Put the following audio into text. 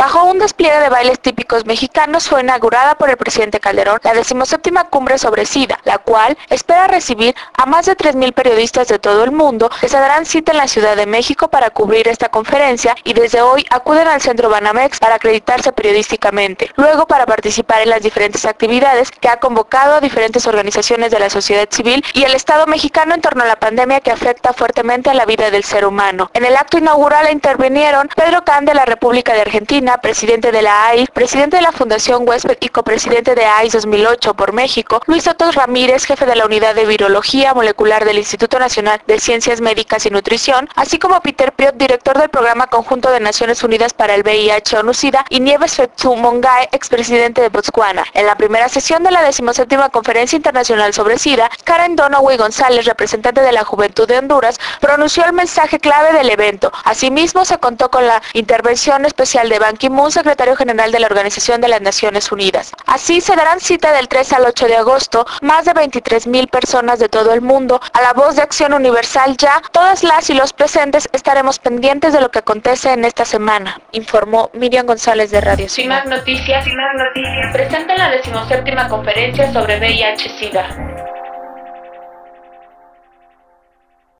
Bajo un despliegue de bailes típicos mexicanos fue inaugurada por el presidente Calderón la decimoséptima cumbre sobre SIDA, la cual espera recibir a más de 3.000 periodistas de todo el mundo que se darán cita en la Ciudad de México para cubrir esta conferencia y desde hoy acuden al centro Banamex para acreditarse periodísticamente, luego para participar en las diferentes actividades que ha convocado a diferentes organizaciones de la sociedad civil y el Estado mexicano en torno a la pandemia que afecta fuertemente a la vida del ser humano. En el acto inaugural intervinieron Pedro Can de la República de Argentina, presidente de la AIF, presidente de la Fundación Huésped y copresidente de AIS 2008 por México, Luis Sotos Ramírez, jefe de la Unidad de Virología Molecular del Instituto Nacional de Ciencias Médicas y Nutrición, así como Peter Piot, director del Programa Conjunto de Naciones Unidas para el VIH ONU-SIDA, y Nieves Fetsu Mongae, expresidente de Botswana. En la primera sesión de la 17 Conferencia Internacional sobre SIDA, Karen Donoway González, representante de la Juventud de Honduras, pronunció el mensaje clave del evento. Asimismo, se contó con la intervención especial de Ban Ki-moon, secretario general de la Organización de las Naciones Unidas. Así se darán cita del 3 al 8 de agosto más de 23 mil personas de todo el mundo a la voz de Acción Universal ya. Todas las y los presentes estaremos pendientes de lo que acontece en esta semana, informó Miriam González de Radio CIMAC Noticias, CIMAC Noticias presenta la decimoséptima conferencia sobre VIH-Sida.